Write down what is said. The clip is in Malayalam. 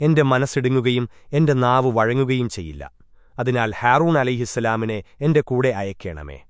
എന്റെ മനസ്സിടുങ്ങുകയും എന്റെ നാവ് വഴങ്ങുകയും ചെയ്യില്ല. അതിനാൽ ഹാറൂൺ അലിഹിസ്സലാമിനെ എന്റെ കൂടെ അയക്കേണമേ